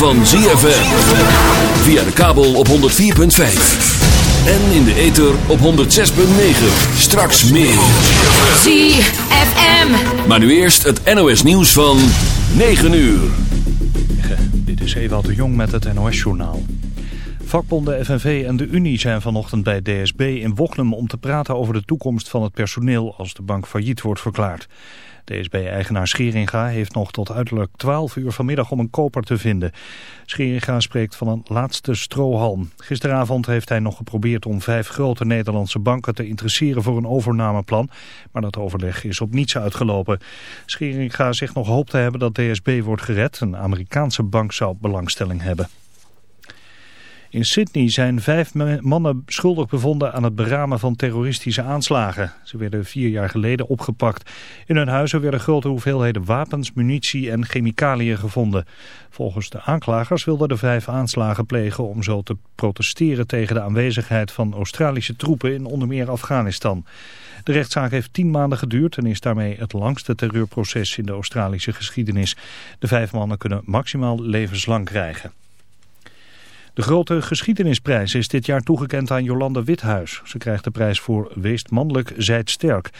Van ZFM. Via de kabel op 104.5. En in de ether op 106.9. Straks meer. ZFM. Maar nu eerst het NOS nieuws van 9 uur. Dit is Ewald de Jong met het NOS journaal. Vakbonden FNV en de Unie zijn vanochtend bij DSB in Wochnum om te praten over de toekomst van het personeel als de bank failliet wordt verklaard. DSB-eigenaar Scheringa heeft nog tot uiterlijk 12 uur vanmiddag om een koper te vinden. Scheringa spreekt van een laatste strohalm. Gisteravond heeft hij nog geprobeerd om vijf grote Nederlandse banken te interesseren voor een overnameplan. Maar dat overleg is op niets uitgelopen. Scheringa zegt nog hoop te hebben dat DSB wordt gered. Een Amerikaanse bank zou belangstelling hebben. In Sydney zijn vijf mannen schuldig bevonden aan het beramen van terroristische aanslagen. Ze werden vier jaar geleden opgepakt. In hun huizen werden grote hoeveelheden wapens, munitie en chemicaliën gevonden. Volgens de aanklagers wilden de vijf aanslagen plegen om zo te protesteren tegen de aanwezigheid van Australische troepen in onder meer Afghanistan. De rechtszaak heeft tien maanden geduurd en is daarmee het langste terreurproces in de Australische geschiedenis. De vijf mannen kunnen maximaal levenslang krijgen. De grote geschiedenisprijs is dit jaar toegekend aan Jolande Withuis. Ze krijgt de prijs voor Weest mannelijk, zijt sterk.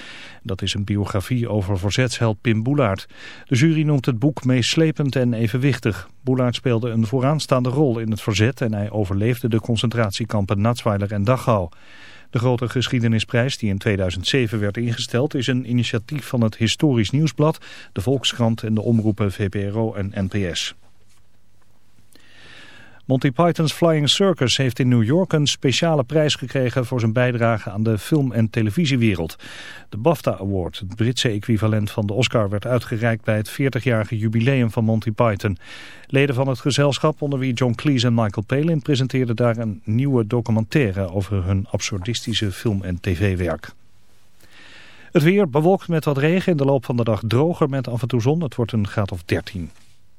Dat is een biografie over verzetsheld Pim Boelaert. De jury noemt het boek meeslepend en evenwichtig. Boelaert speelde een vooraanstaande rol in het verzet... en hij overleefde de concentratiekampen Natsweiler en Dachau. De grote geschiedenisprijs die in 2007 werd ingesteld... is een initiatief van het Historisch Nieuwsblad, de Volkskrant en de omroepen VPRO en NPS. Monty Python's Flying Circus heeft in New York een speciale prijs gekregen voor zijn bijdrage aan de film- en televisiewereld. De BAFTA Award, het Britse equivalent van de Oscar, werd uitgereikt bij het 40-jarige jubileum van Monty Python. Leden van het gezelschap, onder wie John Cleese en Michael Palin, presenteerden daar een nieuwe documentaire over hun absurdistische film- en tv-werk. Het weer bewolkt met wat regen, in de loop van de dag droger met af en toe zon. Het wordt een graad of 13.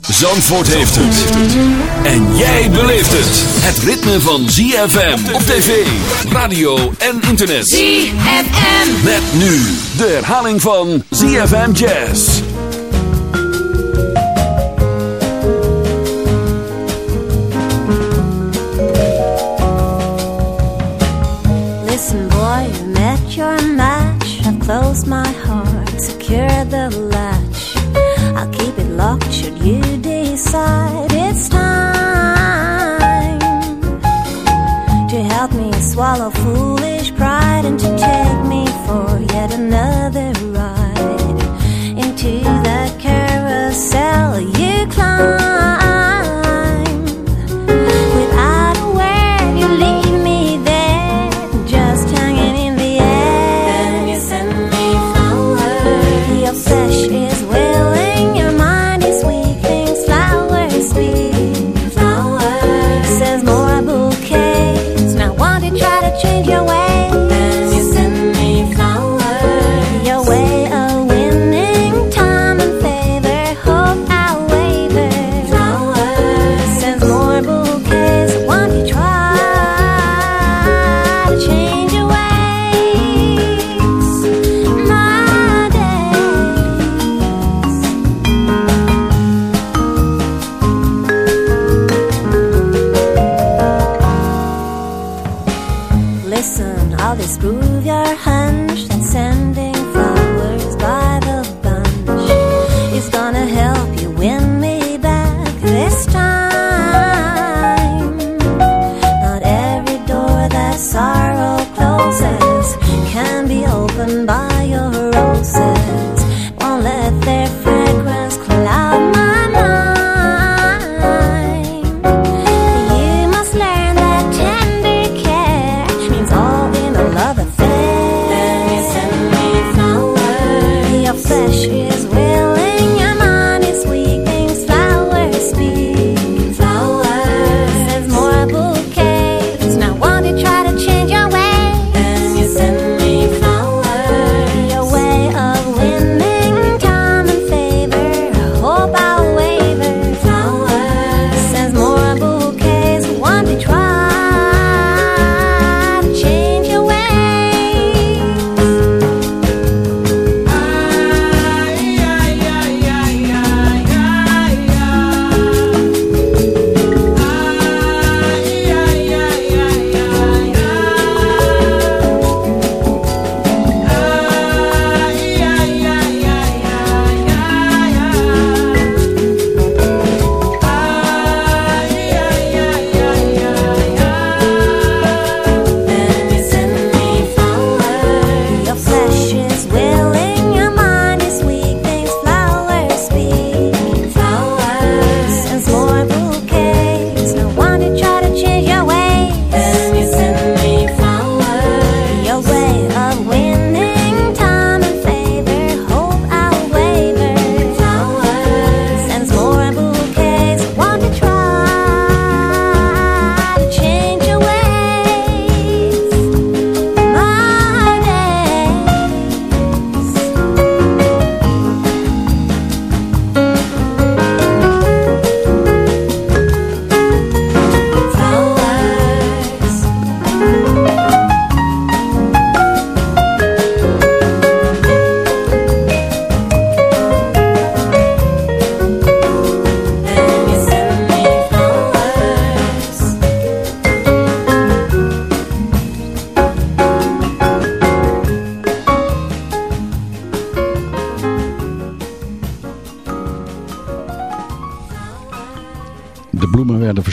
Zandvoort heeft het. En jij beleeft het. Het ritme van ZFM op tv, radio en internet. ZFM. Met nu de herhaling van ZFM Jazz. Listen, boy, you met your match. I've closed my heart, secured the latch. should you decide it's time to help me swallow foolish pride and to take me for yet another ride into the carousel you climb.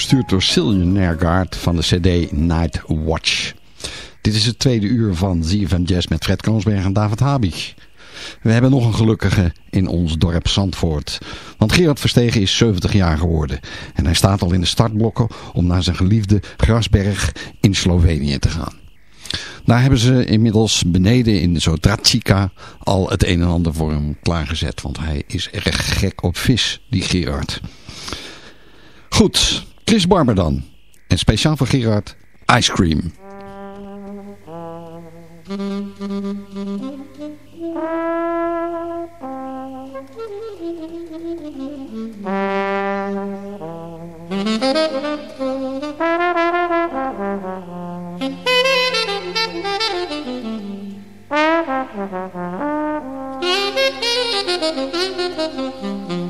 gestuurd door Silje Nergard van de cd Night Watch. Dit is het tweede uur van ZFM Jazz met Fred Kroonsberg en David Habig. We hebben nog een gelukkige in ons dorp Zandvoort. Want Gerard Verstegen is 70 jaar geworden. En hij staat al in de startblokken om naar zijn geliefde Grasberg in Slovenië te gaan. Daar hebben ze inmiddels beneden in Zodracica al het een en ander voor hem klaargezet. Want hij is erg gek op vis, die Gerard. Goed, Chris Barber dan. En speciaal voor Gerard, Ice Cream.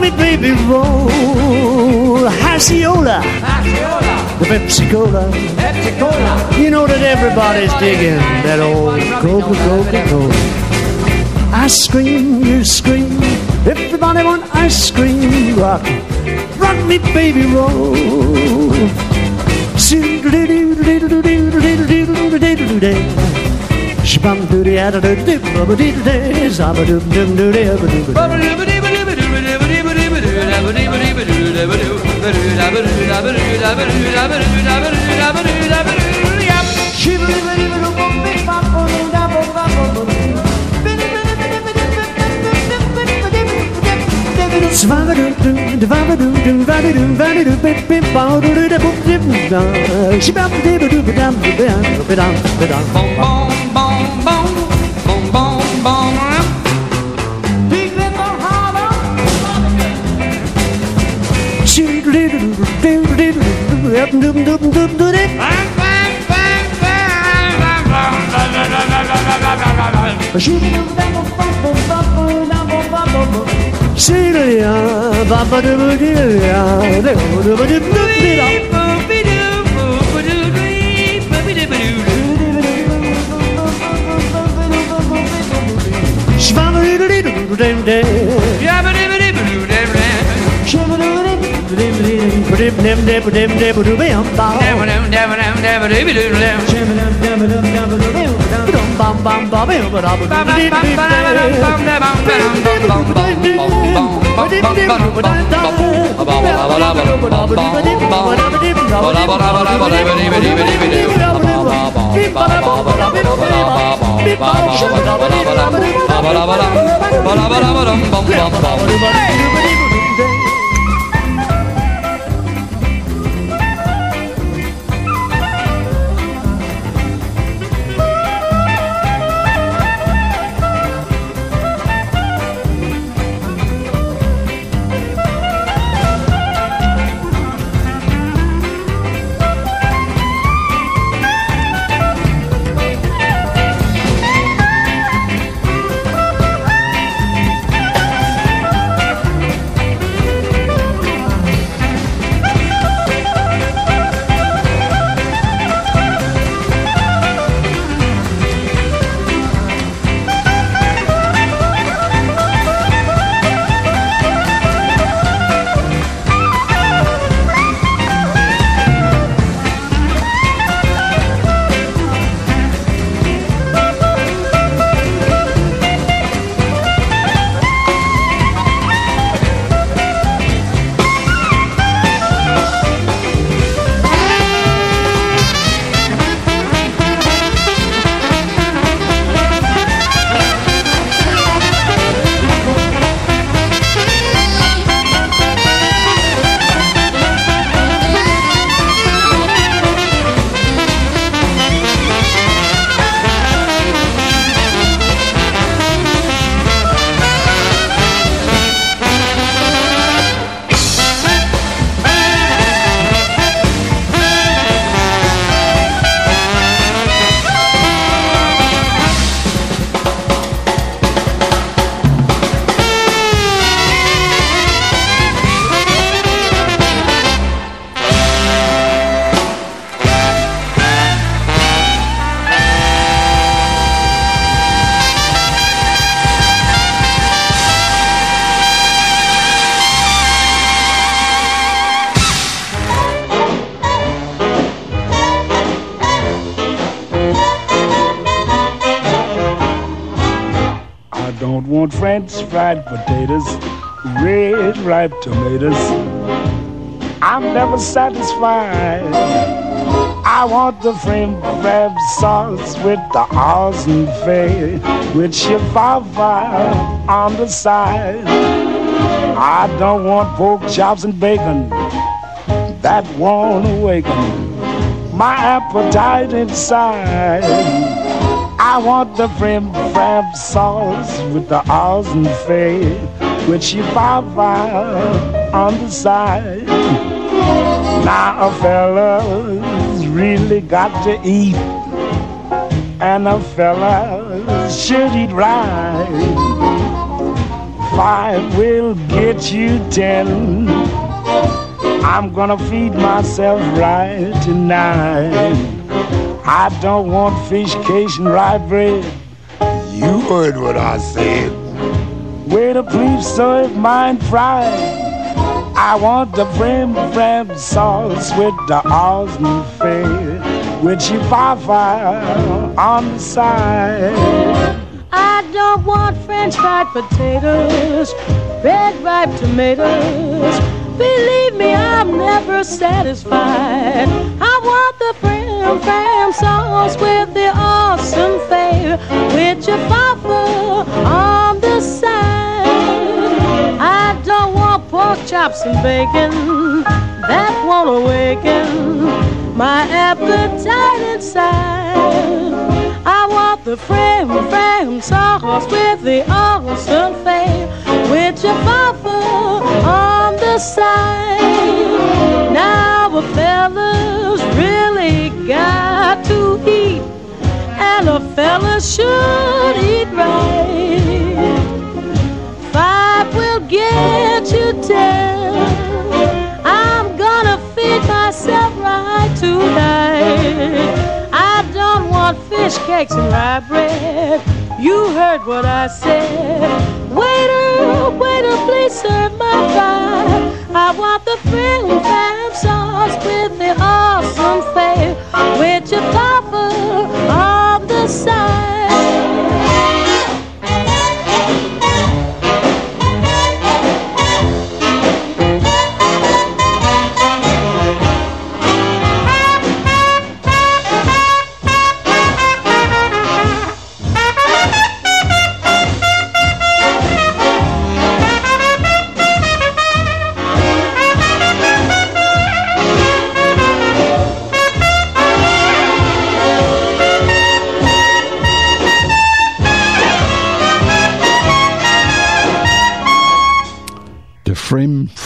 me, baby, roll. Hasiola. Hasiola. The Pepsi Cola. Pepsi Cola. You know that everybody's digging that old Coca Cola Ice cream, you scream. Everybody want ice cream. Rock, rock me, baby, roll. Shibam doody, adadoo, dibba, doody, zabba, doo, doo, doo, doo, doo, doo, Bon, bon, bon, bon. Yeah, but dip dip dip dip dip doo bam bam dam doo fried potatoes, red ripe tomatoes. I'm never satisfied. I want the shrimp crab sauce with the Austin fay with chihuahua on the side. I don't want pork chops and bacon that won't awaken my appetite inside. I want the shrimp crab sauce with the Austin fay with chihuahua on the side. Now a fella's really got to eat, and a fella should eat right. Five will get you ten. I'm gonna feed myself right tonight. I don't want fish cake and rye bread. You heard what I said. Waiter, please serve mine fried. I want the brim brim sauce with the Osmond fare with chihuahua on the side. I don't want french fried potatoes, red ripe tomatoes. Believe me, I'm never satisfied. I want the brim brim sauce with the awesome fare with chihuahua on the side. I don't want pork chops and bacon. That won't awaken my appetite inside. I want the frame, frame sauce with the awesome fame, with your papa side. Now the fellas really got to eat, and a fella should eat right. Five will get you ten. I'm gonna feed myself right tonight. I don't want fish cakes and rye bread. You heard what I said. Waiter, waiter, please serve my pie. I want the frim fam sauce with the awesome fare, with your papa on the side.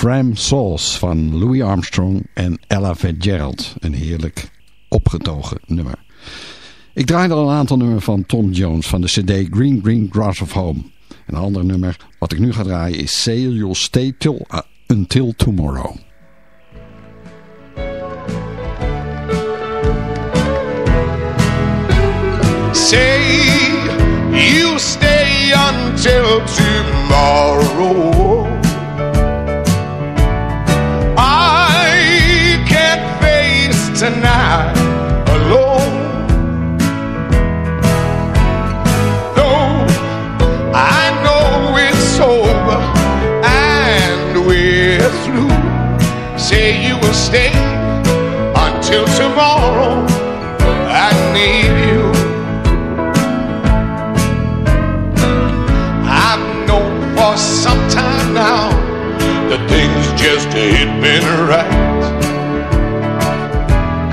Fram Sauce van Louis Armstrong en Ella Fitzgerald. Een heerlijk opgetogen nummer. Ik draaide al een aantal nummers van Tom Jones van de cd Green Green Grass of Home. Een ander nummer wat ik nu ga draaien is Say You'll Stay uh, Until Tomorrow. Say you stay until tomorrow. Tomorrow. I need you. I've known for some time now that things just ain't been right.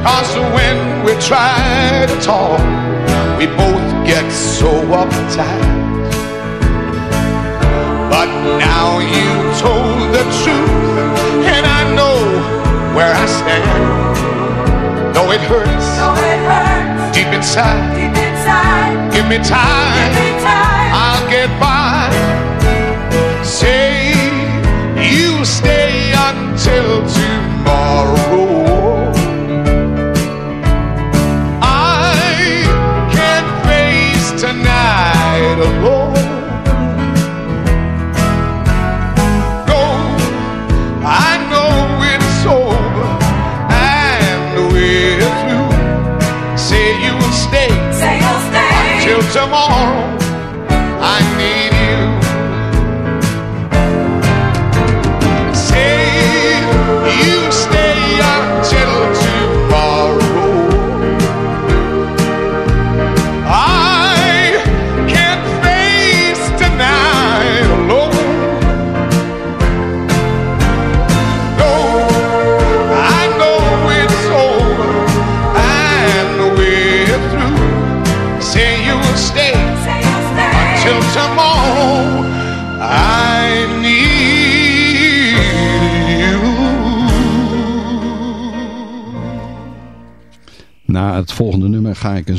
Cause when we try to talk, we both get so uptight. But now you told the truth, and I know where I stand. Though it hurts, though it hurts. Deep inside, deep inside. Give me time, I'll get by. Say you stay until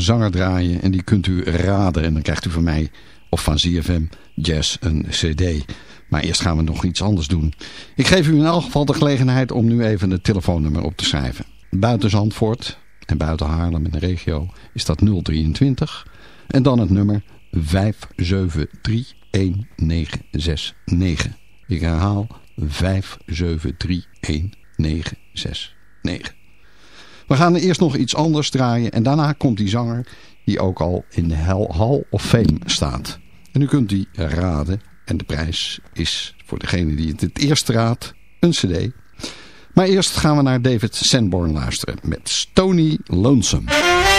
zanger draaien en die kunt u raden. En dan krijgt u van mij of van ZFM Jazz een cd. Maar eerst gaan we nog iets anders doen. Ik geef u in elk geval de gelegenheid om nu even het telefoonnummer op te schrijven. Buiten Zandvoort en buiten Haarlem en de regio is dat 023. En dan het nummer Ik herhaal 5731969. We gaan eerst nog iets anders draaien en daarna komt die zanger die ook al in de Hall of Fame staat. En u kunt die raden en de prijs is voor degene die het het eerst raadt een cd. Maar eerst gaan we naar David Sanborn luisteren met Stony Lonesome.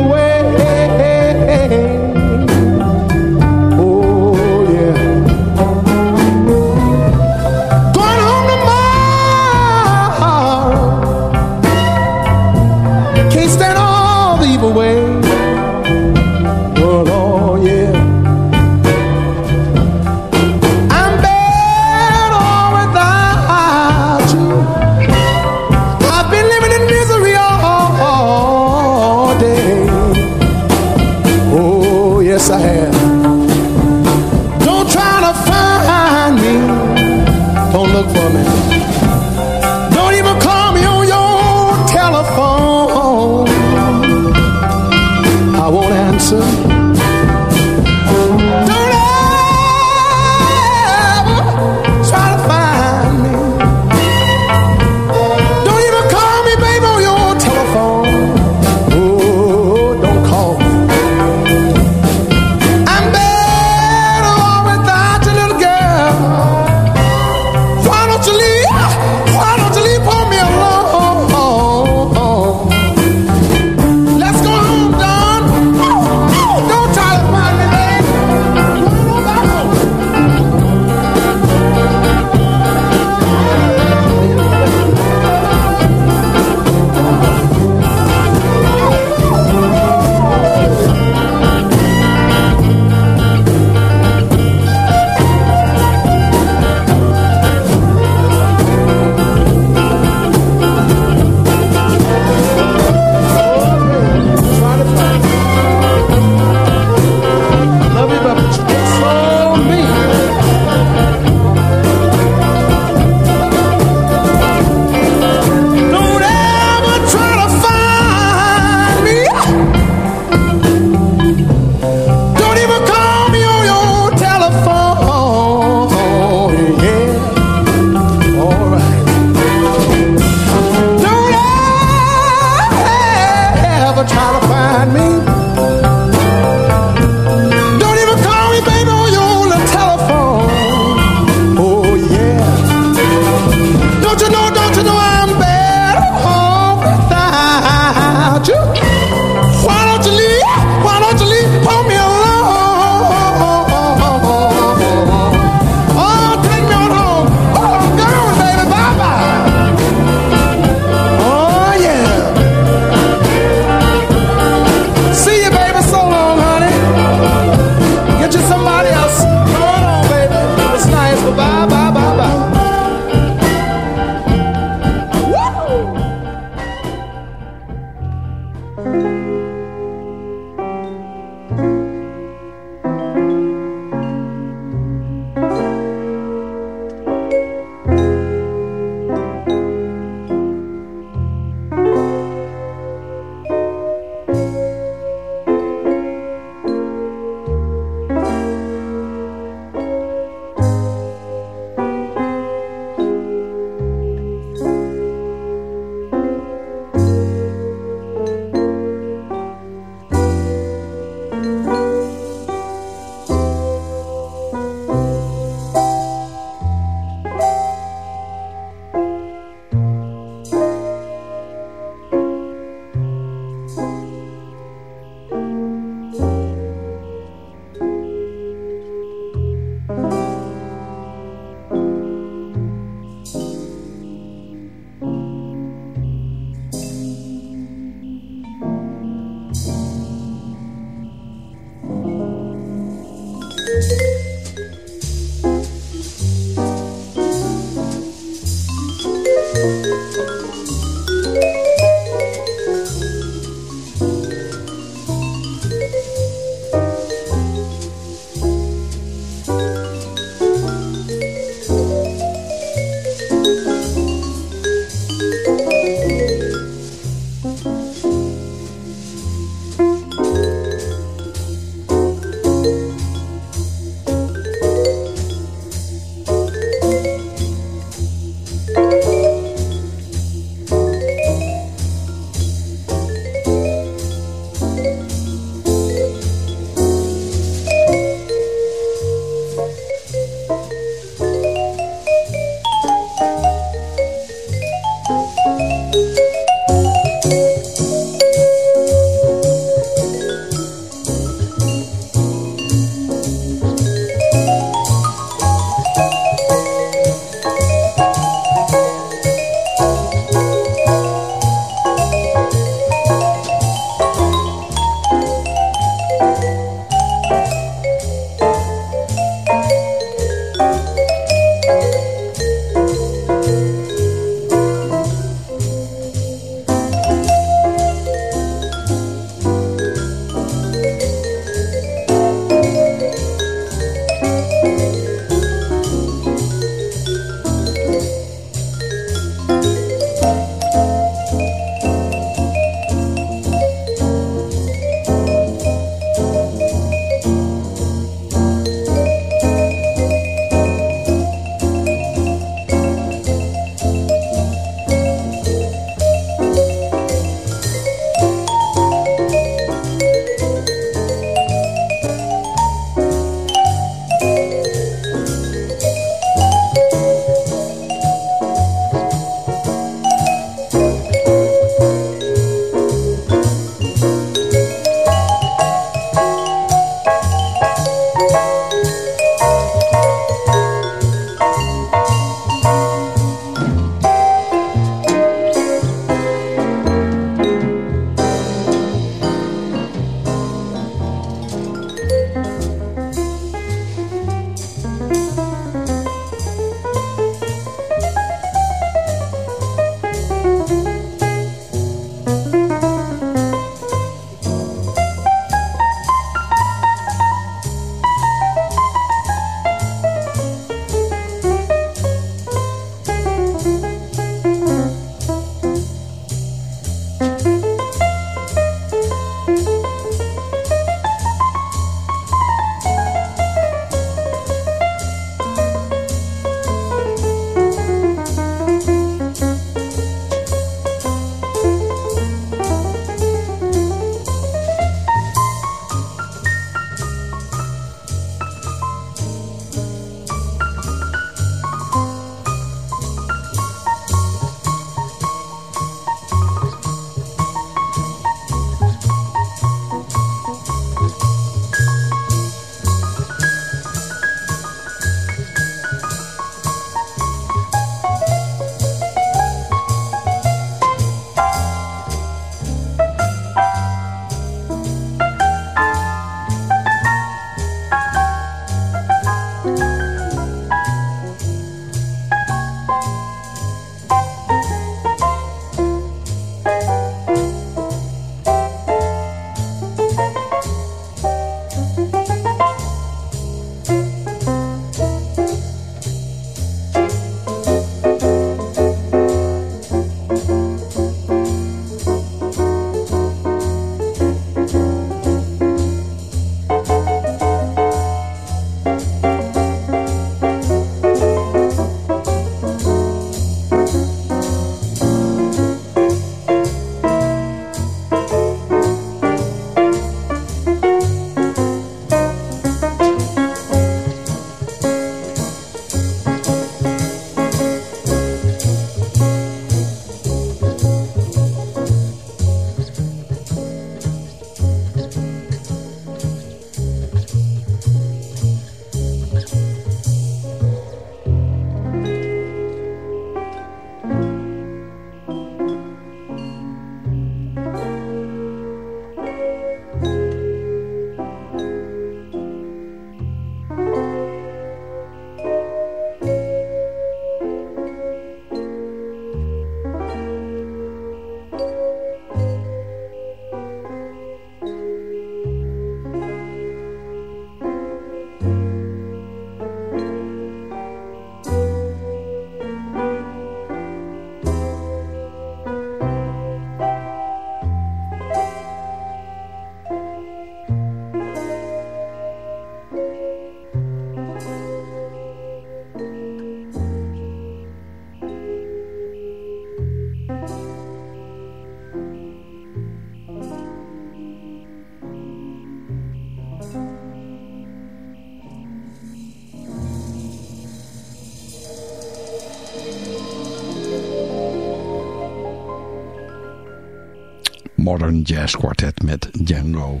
Modern Jazz Quartet met Django.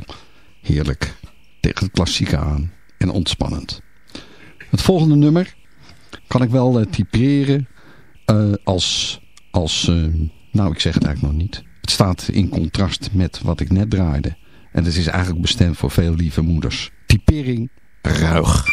Heerlijk. Tegen het klassieke aan. En ontspannend. Het volgende nummer kan ik wel uh, typeren uh, als... als uh, nou, ik zeg het eigenlijk nog niet. Het staat in contrast met wat ik net draaide. En het is eigenlijk bestemd voor veel lieve moeders. Typering ruig.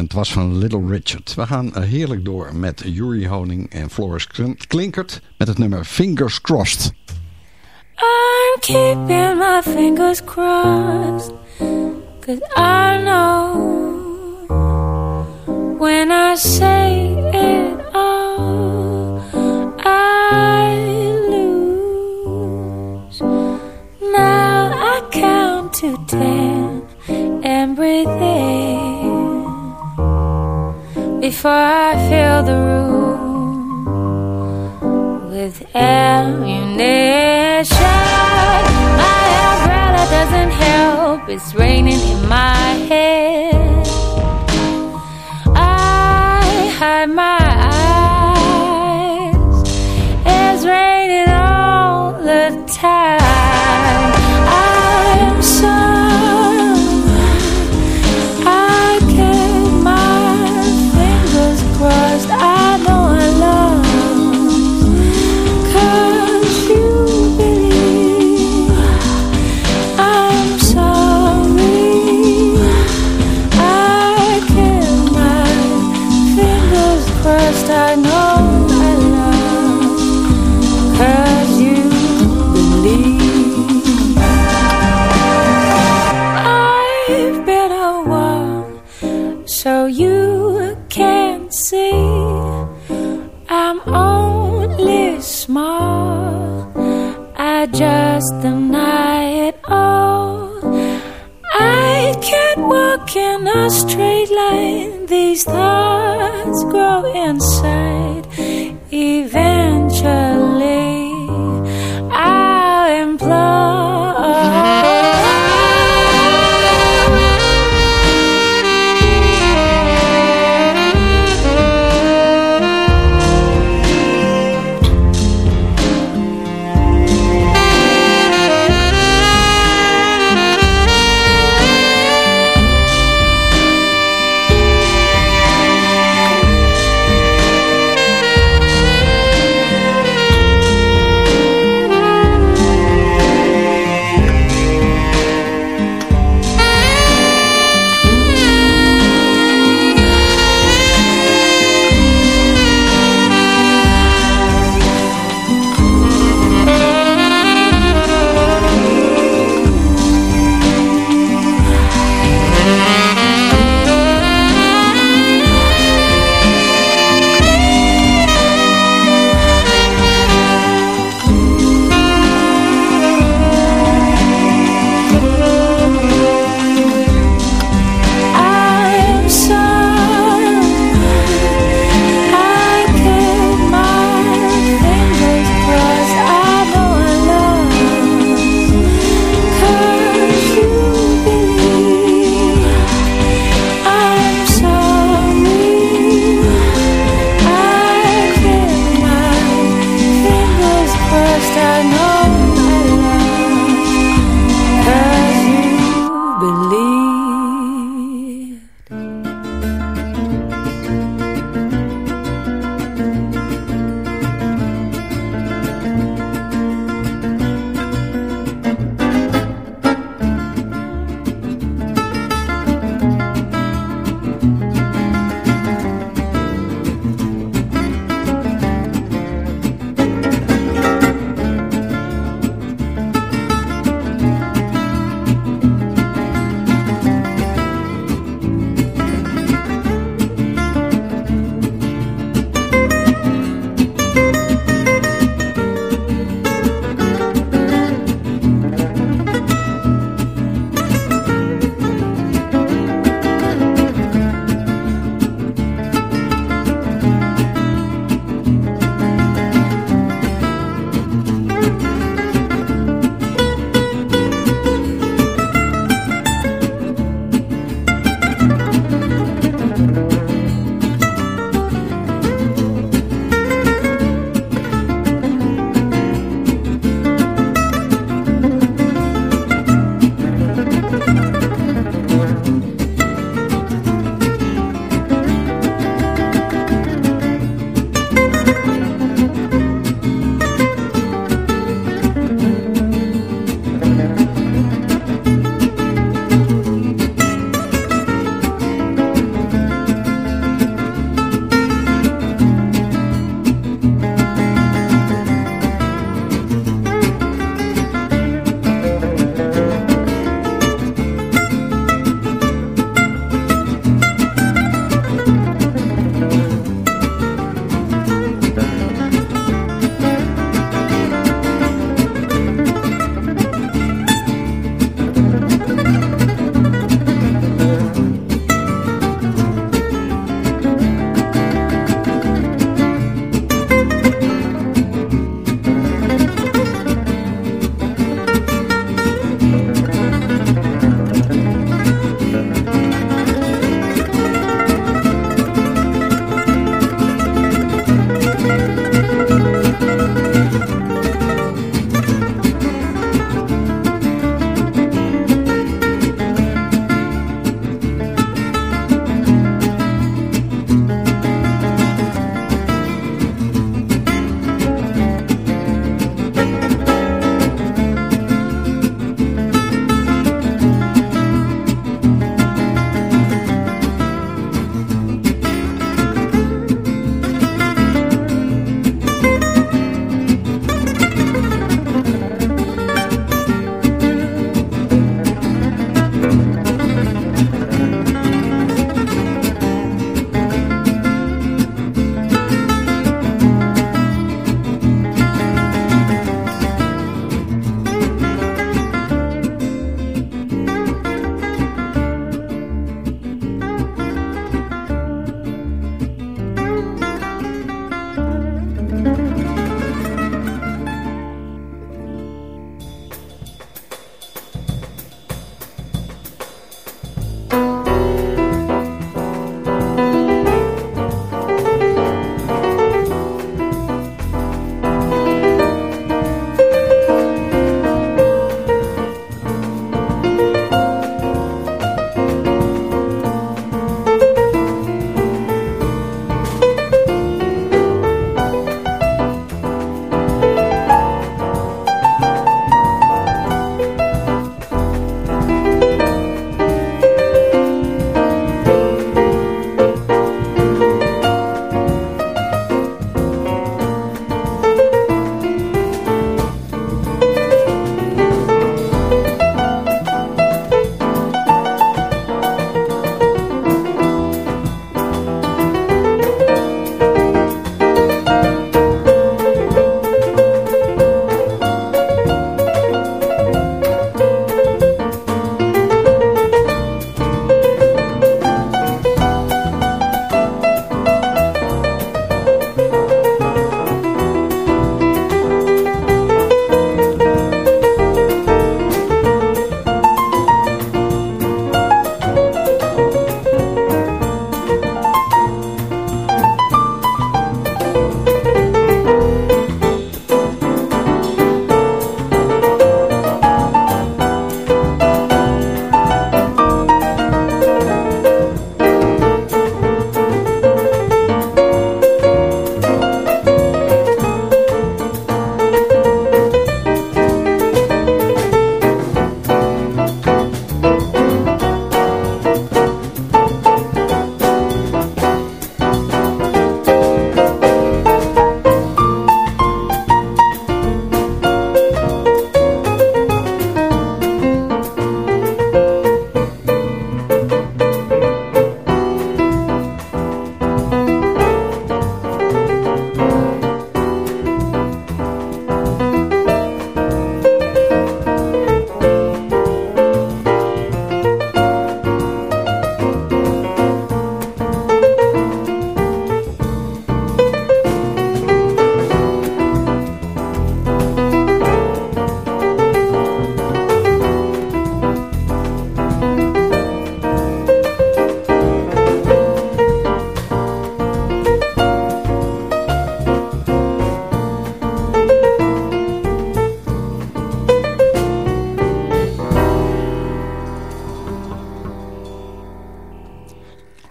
En het was van Little Richard. We gaan heerlijk door met Yuri Honing en Floris Klinkert met het nummer Fingers Crossed. I'm keeping my fingers crossed Cause I know When I say it all I lose Now I count to ten before I fill the room with ammunition. My umbrella doesn't help, it's raining in my head. I hide my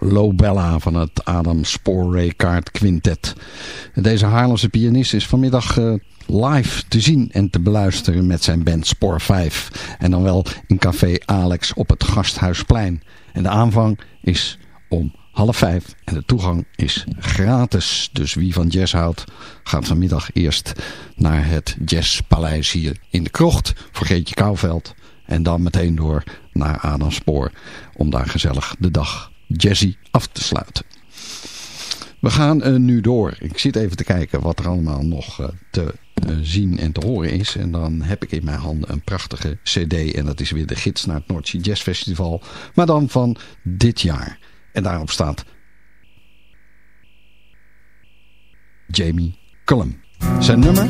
Lobella van het Adam Spoor Kaart Quintet. Deze Haarlemse pianist is vanmiddag uh, live te zien en te beluisteren met zijn band Spoor 5. En dan wel in café Alex op het Gasthuisplein. En de aanvang is om half vijf en de toegang is gratis. Dus wie van jazz houdt gaat vanmiddag eerst naar het Jazzpaleis hier in de krocht voor Geetje Kouwveld. En dan meteen door naar Adam Spoor om daar gezellig de dag jazzy af te sluiten. We gaan uh, nu door. Ik zit even te kijken wat er allemaal nog uh, te uh, zien en te horen is. En dan heb ik in mijn handen een prachtige cd. En dat is weer de gids naar het Noordzee Jazz Festival. Maar dan van dit jaar. En daarop staat Jamie Cullum. Zijn nummer?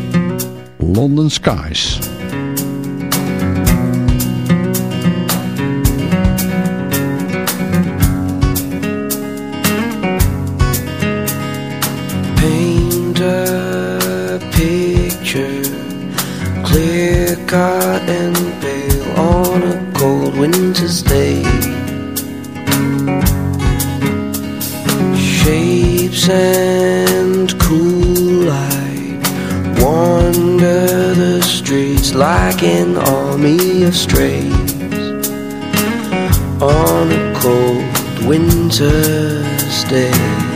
London Skies. Cut and pale on a cold winter's day. Shapes and cool light wander the streets like an army of strays on a cold winter's day.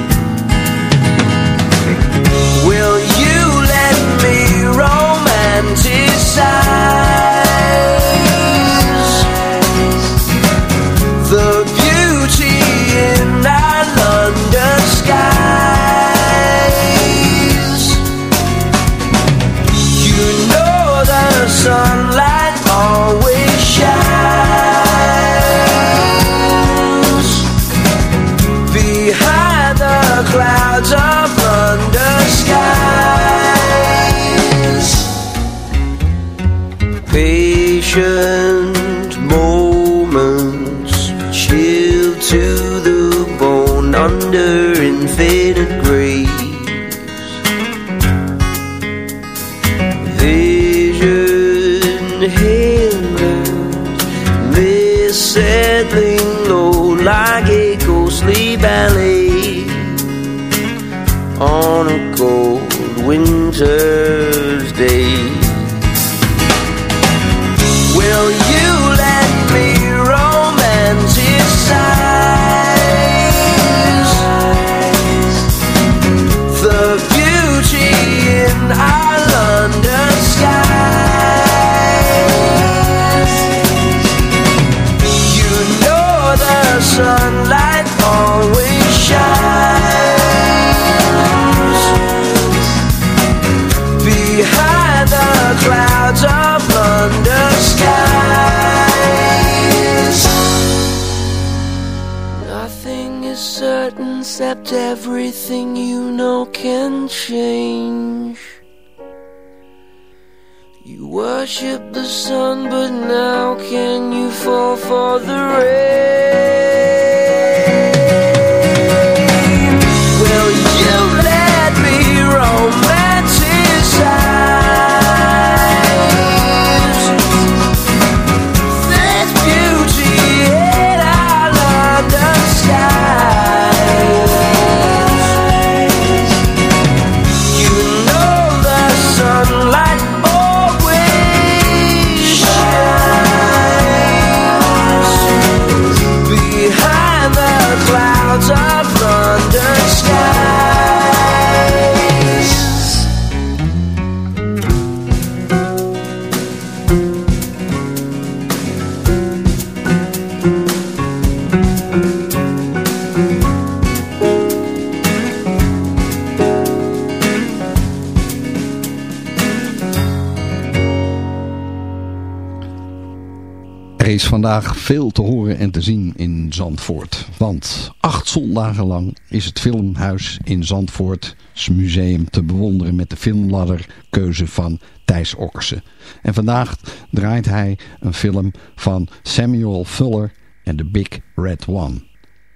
Vandaag veel te horen en te zien in Zandvoort. Want acht zondagen lang is het filmhuis in Zandvoort museum te bewonderen met de filmladder keuze van Thijs Okkersen. En vandaag draait hij een film van Samuel Fuller en The Big Red One.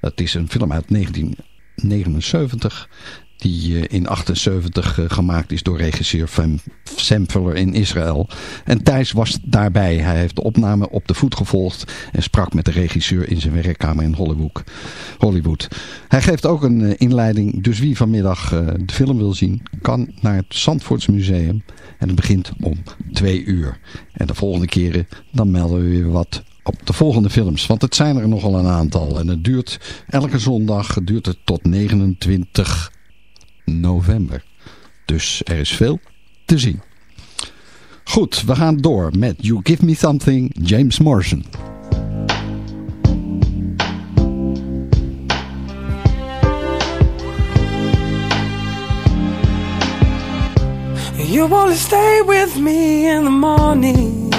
Dat is een film uit 1979 Die in 78 gemaakt is door regisseur Sam Fuller in Israël. En Thijs was daarbij. Hij heeft de opname op de voet gevolgd en sprak met de regisseur in zijn werkkamer in Hollywood. Hollywood. Hij geeft ook een inleiding. Dus wie vanmiddag de film wil zien, kan naar het Zandvoortsmuseum. En het begint om twee uur. En de volgende keren, dan melden we weer wat op de volgende films. Want het zijn er nogal een aantal. En het duurt, elke zondag duurt het tot 29 november. Dus er is veel te zien. Goed, we gaan door met You Give Me Something, James Morrison. You only stay with me in the morning.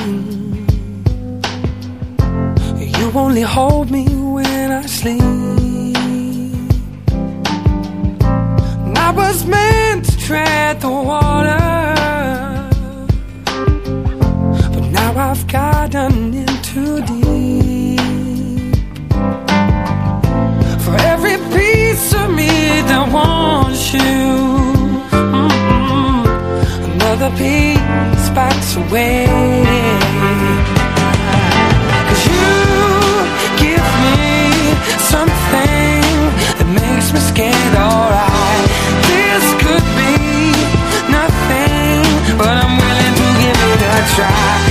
You only hold me when I sleep. I was meant to tread the water. But now I've gotten in too deep. For every piece of me that wants you mm-hmm, another piece backs away. You give me something that makes me scared, alright. Try.